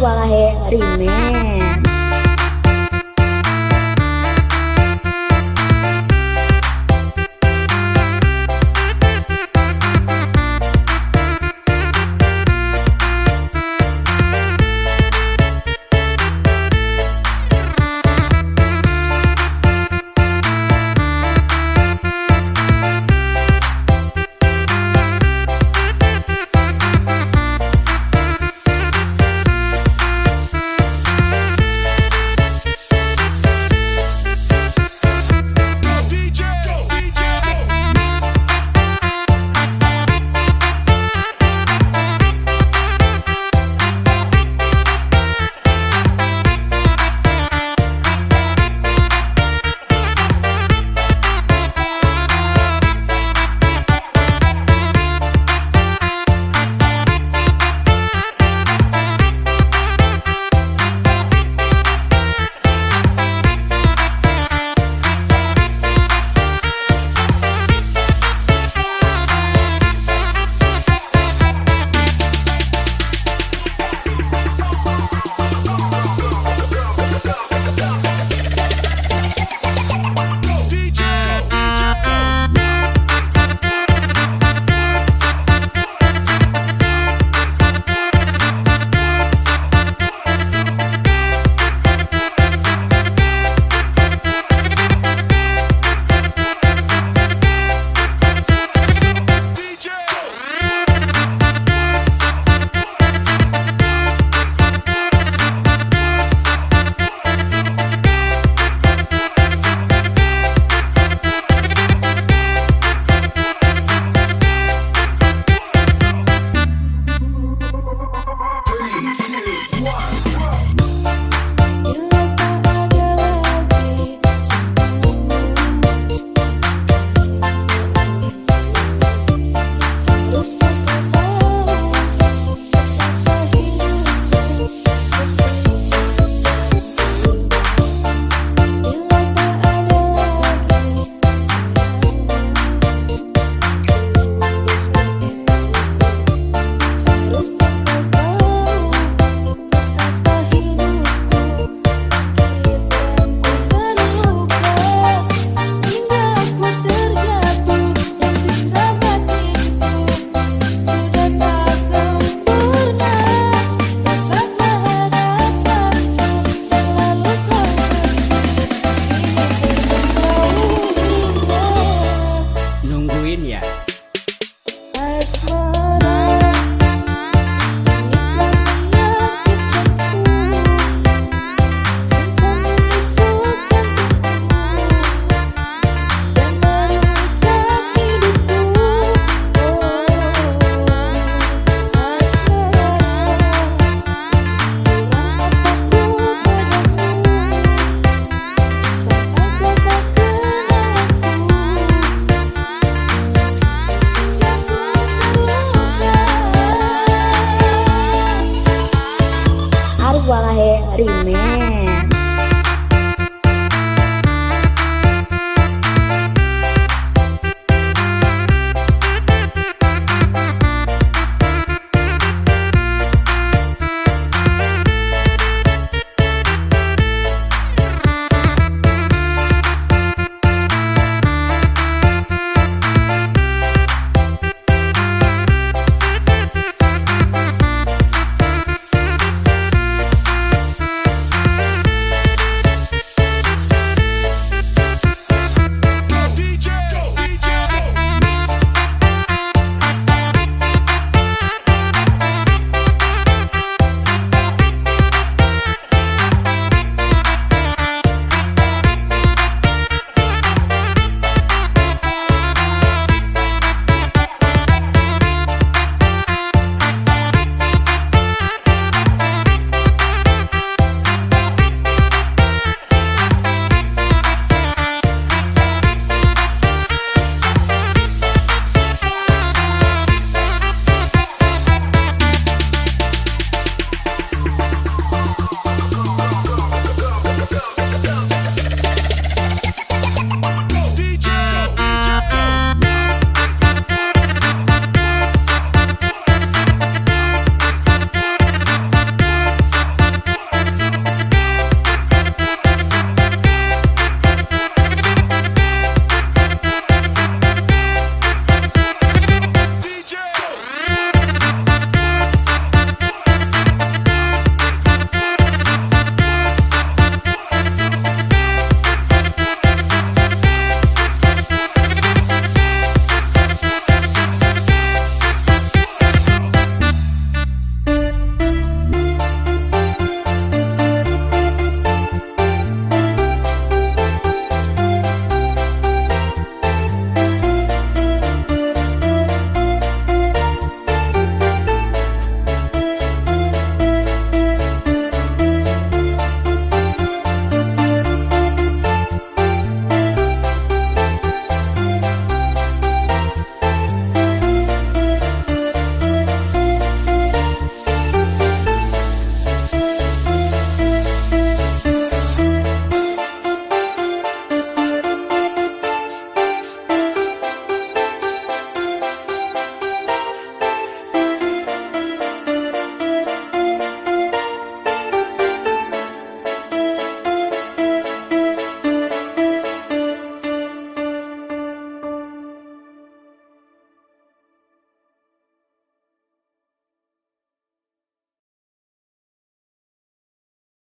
banget hari ini.